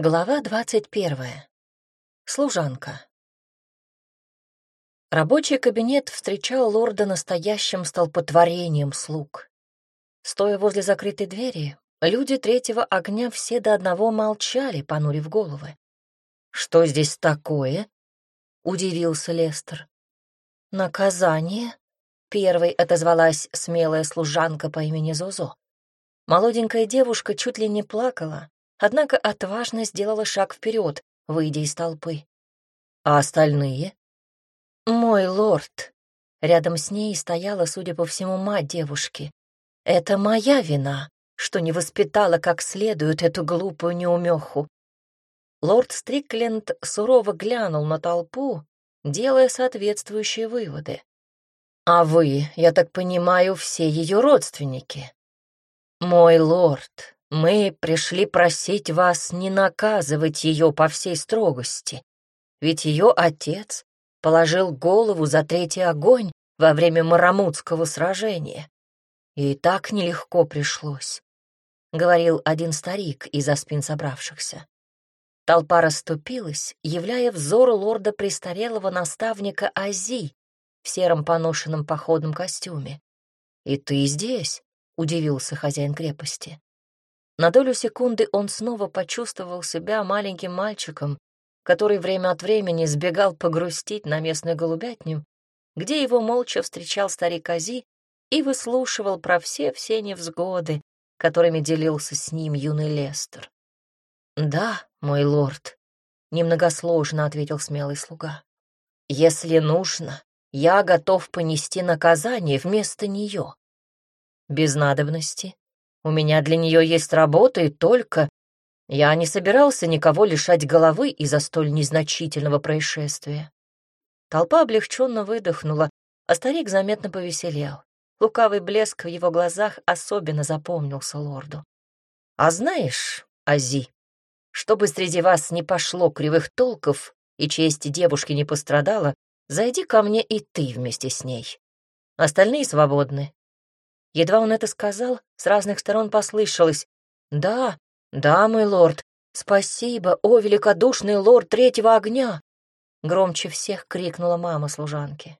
Глава двадцать первая. Служанка. Рабочий кабинет встречал лорда настоящим столпотворением слуг. Стоя возле закрытой двери, люди третьего огня все до одного молчали, понурив головы. «Что здесь такое?» — удивился Лестер. «Наказание?» — первой отозвалась смелая служанка по имени Зозо. Молоденькая девушка чуть ли не плакала, однако отважно сделала шаг вперед, выйдя из толпы. «А остальные?» «Мой лорд!» Рядом с ней стояла, судя по всему, мать девушки. «Это моя вина, что не воспитала как следует эту глупую неумеху». Лорд Стрикленд сурово глянул на толпу, делая соответствующие выводы. «А вы, я так понимаю, все ее родственники?» «Мой лорд, мы пришли просить вас не наказывать ее по всей строгости, ведь ее отец положил голову за третий огонь во время Марамутского сражения. И так нелегко пришлось, — говорил один старик из-за спин собравшихся. Толпа расступилась, являя взору лорда престарелого наставника Ази в сером поношенном походном костюме. «И ты здесь?» — удивился хозяин крепости. На долю секунды он снова почувствовал себя маленьким мальчиком, который время от времени сбегал погрустить на местную голубятню, где его молча встречал старик Ази и выслушивал про все-все невзгоды, которыми делился с ним юный Лестер. «Да, мой лорд», — немногосложно ответил смелый слуга. «Если нужно, я готов понести наказание вместо нее. Без надобности у меня для нее есть работа и только. Я не собирался никого лишать головы из-за столь незначительного происшествия. Толпа облегченно выдохнула, а старик заметно повеселел. Лукавый блеск в его глазах особенно запомнился лорду. «А знаешь, Ази, чтобы среди вас не пошло кривых толков и честь девушки не пострадала, зайди ко мне и ты вместе с ней. Остальные свободны. Едва он это сказал, с разных сторон послышалось «Да, да, мой лорд, спасибо, о, великодушный лорд третьего огня!» Громче всех крикнула мама служанки.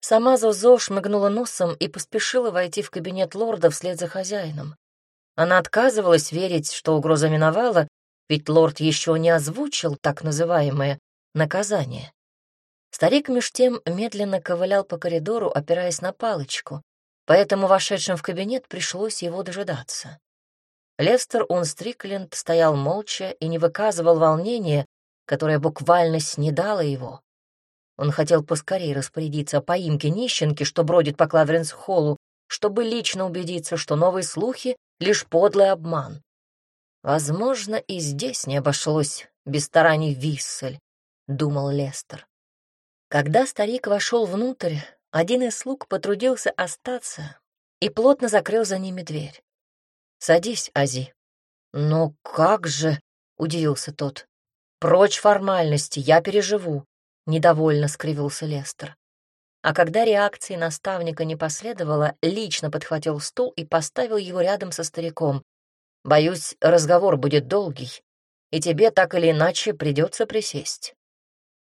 Сама Зозо шмыгнула носом и поспешила войти в кабинет лорда вслед за хозяином. Она отказывалась верить, что угроза миновала, ведь лорд еще не озвучил так называемое наказание. Старик меж тем медленно ковылял по коридору, опираясь на палочку, поэтому вошедшим в кабинет пришлось его дожидаться. Лестер Унстрикленд стоял молча и не выказывал волнения, которое буквально снедало его. Он хотел поскорее распорядиться о поимке нищенки, что бродит по Клаверенс-холлу, чтобы лично убедиться, что новые слухи — лишь подлый обман. Возможно, и здесь не обошлось без стараний Виссель, — думал Лестер. Когда старик вошел внутрь, один из слуг потрудился остаться и плотно закрыл за ними дверь. «Садись, Ази». «Но как же?» — удивился тот. «Прочь формальности, я переживу», — недовольно скривился Лестер. А когда реакции наставника не последовало, лично подхватил стул и поставил его рядом со стариком. «Боюсь, разговор будет долгий, и тебе так или иначе придется присесть».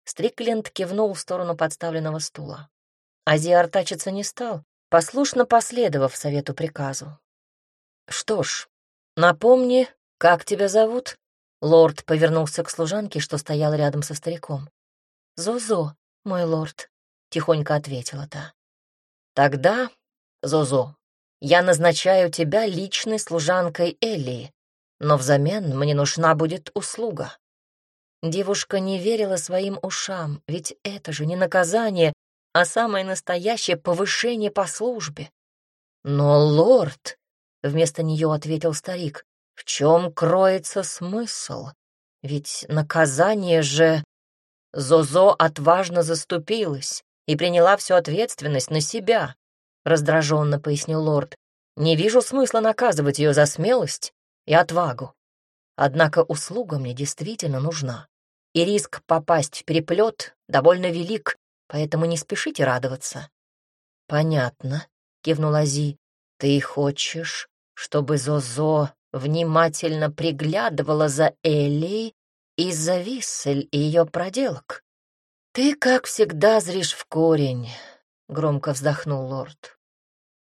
Стрикленд кивнул в сторону подставленного стула. Ази артачиться не стал, послушно последовав совету приказу. «Что ж, напомни, как тебя зовут?» Лорд повернулся к служанке, что стояла рядом со стариком. «Зозо, мой лорд», — тихонько ответила та. «Тогда, Зозо, я назначаю тебя личной служанкой Элли, но взамен мне нужна будет услуга». Девушка не верила своим ушам, ведь это же не наказание, а самое настоящее повышение по службе. Но, лорд, — вместо нее ответил старик, — в чем кроется смысл? Ведь наказание же... Зозо отважно заступилась и приняла всю ответственность на себя, — раздраженно пояснил лорд. Не вижу смысла наказывать ее за смелость и отвагу. Однако услуга мне действительно нужна, и риск попасть в переплет довольно велик, поэтому не спешите радоваться». «Понятно», — кивнула Зи. «Ты хочешь, чтобы Зозо внимательно приглядывала за Элли из-за висель и ее проделок. «Ты, как всегда, зришь в корень», — громко вздохнул лорд.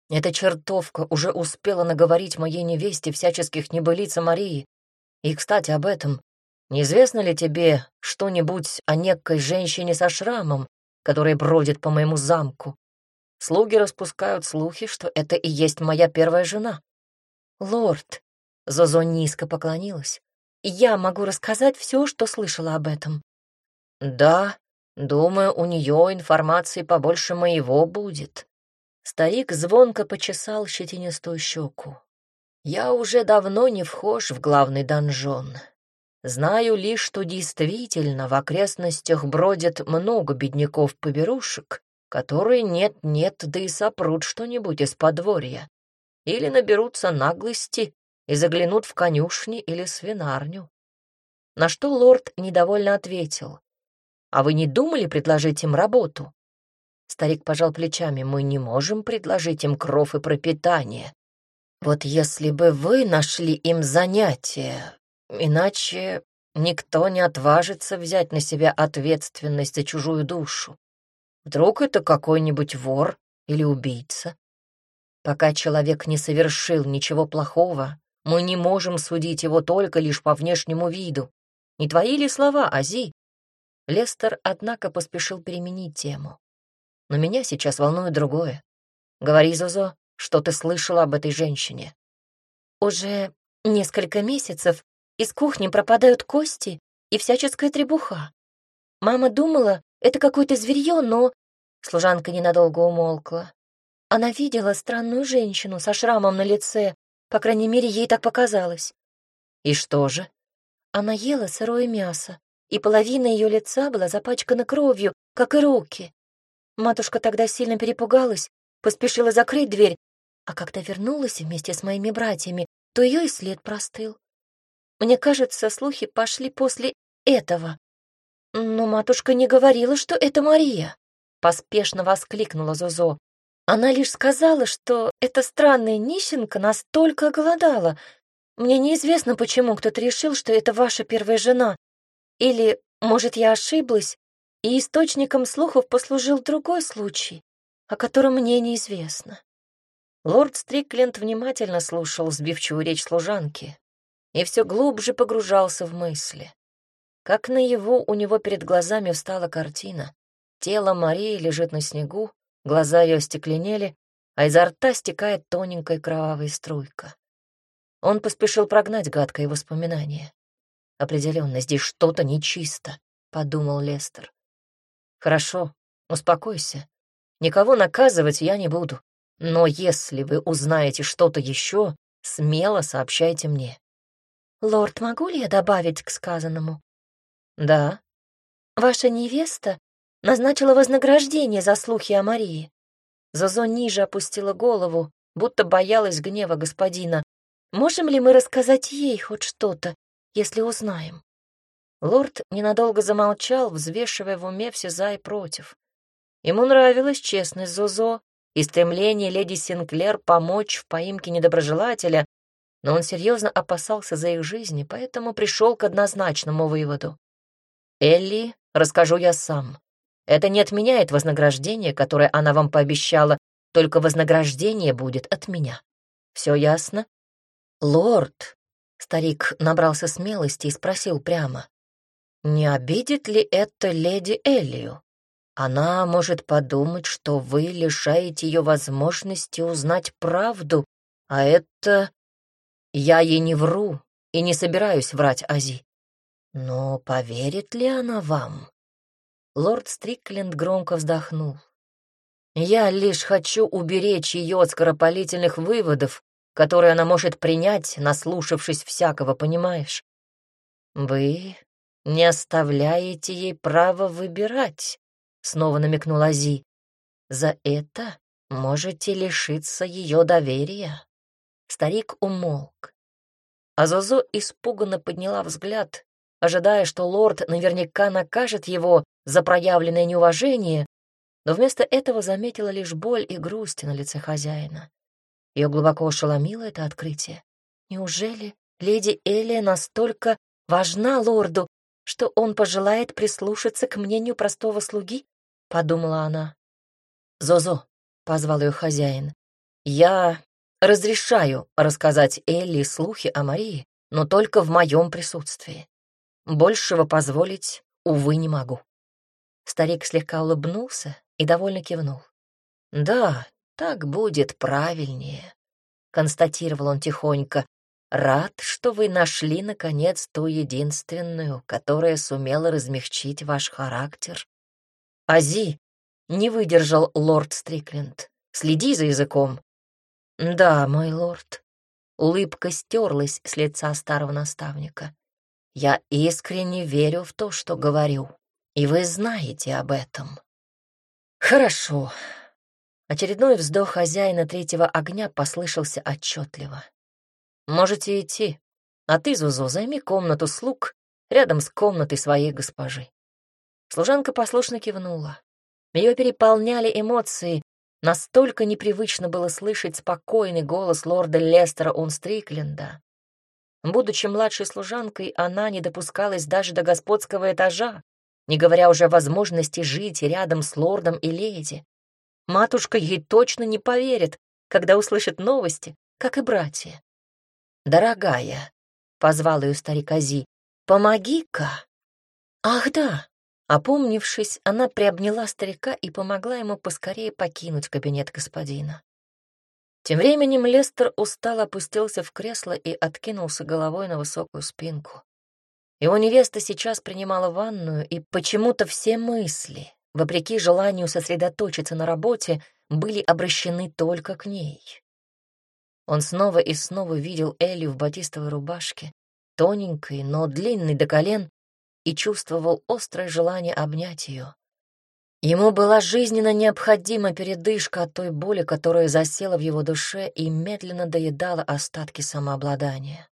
«Эта чертовка уже успела наговорить моей невесте всяческих небылиц о Марии. И, кстати, об этом. Неизвестно ли тебе что-нибудь о некой женщине со шрамом, которая бродит по моему замку? Слуги распускают слухи, что это и есть моя первая жена. Лорд, Зозо низко поклонилась. Я могу рассказать все, что слышала об этом. Да, думаю, у нее информации побольше моего будет. Старик звонко почесал щетинистую щеку. Я уже давно не вхож в главный донжон. Знаю лишь, что действительно в окрестностях бродит много бедняков-поберушек, которые нет-нет, да и сопрут что-нибудь из подворья. Или наберутся наглости и заглянут в конюшни или свинарню. На что лорд недовольно ответил. «А вы не думали предложить им работу?» Старик пожал плечами. «Мы не можем предложить им кров и пропитание. Вот если бы вы нашли им занятие, иначе никто не отважится взять на себя ответственность за чужую душу. Вдруг это какой-нибудь вор или убийца? Пока человек не совершил ничего плохого, мы не можем судить его только лишь по внешнему виду. Не твои ли слова, Ази? Лестер, однако, поспешил переменить тему. Но меня сейчас волнует другое. Говори, Зозо, что ты слышала об этой женщине? Уже несколько месяцев из кухни пропадают кости и всяческая требуха. Мама думала, это какое-то зверье, но... Служанка ненадолго умолкла. Она видела странную женщину со шрамом на лице, по крайней мере, ей так показалось. И что же? Она ела сырое мясо, и половина ее лица была запачкана кровью, как и руки. Матушка тогда сильно перепугалась, поспешила закрыть дверь, а когда вернулась вместе с моими братьями, то ее и след простыл. Мне кажется, слухи пошли после этого. Но матушка не говорила, что это Мария. Поспешно воскликнула Зозо. Она лишь сказала, что эта странная нищенка настолько голодала. Мне неизвестно, почему кто-то решил, что это ваша первая жена. Или, может, я ошиблась, и источником слухов послужил другой случай, о котором мне неизвестно. Лорд Стрикленд внимательно слушал сбивчивую речь служанки и все глубже погружался в мысли. Как наяву у него перед глазами встала картина. Тело Марии лежит на снегу, глаза ее остекленели, а изо рта стекает тоненькая кровавая струйка. Он поспешил прогнать гадкое воспоминание. «Определенно, здесь что-то нечисто», — подумал Лестер. «Хорошо, успокойся. Никого наказывать я не буду. Но если вы узнаете что-то еще, смело сообщайте мне. Лорд, могу ли я добавить к сказанному? Да. Ваша невеста назначила вознаграждение за слухи о Марии. Зозо ниже опустила голову, будто боялась гнева господина. Можем ли мы рассказать ей хоть что-то, если узнаем? Лорд ненадолго замолчал, взвешивая в уме все за и против. Ему нравилась честность Зозо, и стремление леди Синклер помочь в поимке недоброжелателя, но он серьезно опасался за их жизни, поэтому пришел к однозначному выводу. «Элли, расскажу я сам. Это не отменяет вознаграждение, которое она вам пообещала, только вознаграждение будет от меня. Все ясно?» «Лорд», — старик набрался смелости и спросил прямо, «не обидит ли это леди Эллию?» Она может подумать, что вы лишаете ее возможности узнать правду, а это... Я ей не вру и не собираюсь врать Ази. Но поверит ли она вам? Лорд Стрикленд громко вздохнул. Я лишь хочу уберечь ее от скоропалительных выводов, которые она может принять, наслушавшись всякого, понимаешь? Вы не оставляете ей права выбирать, — снова намекнула Ази. «За это можете лишиться ее доверия». Старик умолк. Азозо испуганно подняла взгляд, ожидая, что лорд наверняка накажет его за проявленное неуважение, но вместо этого заметила лишь боль и грусть на лице хозяина. Ее глубоко ошеломило это открытие. Неужели Леди Элия настолько важна лорду, что он пожелает прислушаться к мнению простого слуги, — подумала она. «Зозо», — позвал ее хозяин, — «я разрешаю рассказать Элли слухи о Марии, но только в моем присутствии. Большего позволить, увы, не могу». Старик слегка улыбнулся и довольно кивнул. «Да, так будет правильнее», — констатировал он тихонько. «Рад, что вы нашли, наконец, ту единственную, которая сумела размягчить ваш характер». «Ази!» — не выдержал лорд Стрикленд. «Следи за языком». «Да, мой лорд». Улыбка стерлась с лица старого наставника. «Я искренне верю в то, что говорю, и вы знаете об этом». «Хорошо», Очередной вздох хозяина третьего огня послышался отчетливо. «Можете идти, а ты, Зузу, займи комнату слуг рядом с комнатой своей госпожи». Служанка послушно кивнула. Ее переполняли эмоции, настолько непривычно было слышать спокойный голос лорда Лестера Унстрикленда. Будучи младшей служанкой, она не допускалась даже до господского этажа, не говоря уже о возможности жить рядом с лордом и леди. Матушка ей точно не поверит, когда услышит новости, как и братья. «Дорогая», — позвал ее старик Ази, — «помоги-ка». «Ах да!» Опомнившись, она приобняла старика и помогла ему поскорее покинуть кабинет господина. Тем временем Лестер устало опустился в кресло и откинулся головой на высокую спинку. Его невеста сейчас принимала ванную, и почему-то все мысли, вопреки желанию сосредоточиться на работе, были обращены только к ней. Он снова и снова видел Элли в батистовой рубашке, тоненькой, но длинной до колен, и чувствовал острое желание обнять ее. Ему была жизненно необходима передышка от той боли, которая засела в его душе и медленно доедала остатки самообладания.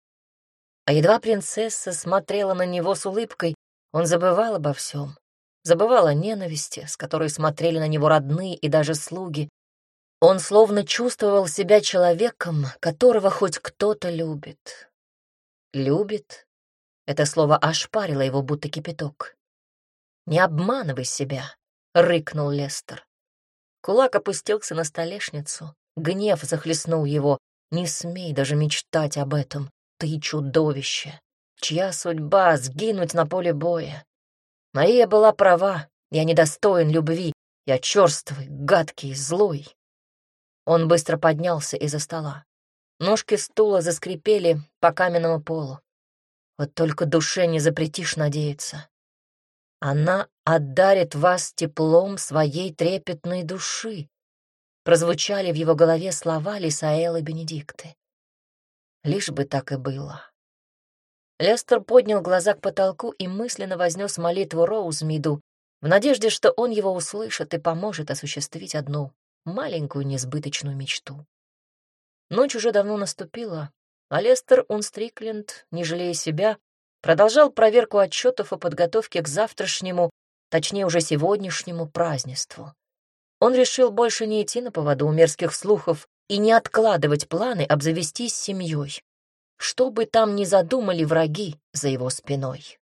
А едва принцесса смотрела на него с улыбкой, он забывал обо всем забывал о ненависти, с которой смотрели на него родные и даже слуги. Он словно чувствовал себя человеком, которого хоть кто-то любит. «Любит» — это слово ошпарило его, будто кипяток. «Не обманывай себя», — рыкнул Лестер. Кулак опустился на столешницу, гнев захлестнул его. «Не смей даже мечтать об этом, ты чудовище, чья судьба — сгинуть на поле боя. Мария была права, я недостоин любви, я черствый, гадкий, злой. Он быстро поднялся из-за стола. Ножки стула заскрипели по каменному полу. Вот только душе не запретишь надеяться. Она отдарит вас теплом своей трепетной души. Прозвучали в его голове слова Лисаэлы Бенедикты. Лишь бы так и было. Лестер поднял глаза к потолку и мысленно вознес молитву Роузмиду в надежде, что он его услышит и поможет осуществить одну маленькую несбыточную мечту. Ночь уже давно наступила, а Лестер Унстрикленд, не жалея себя, продолжал проверку отчетов о подготовке к завтрашнему, точнее уже сегодняшнему празднеству. Он решил больше не идти на поводу у мерзких слухов и не откладывать планы обзавестись семьей что бы там ни задумали враги за его спиной.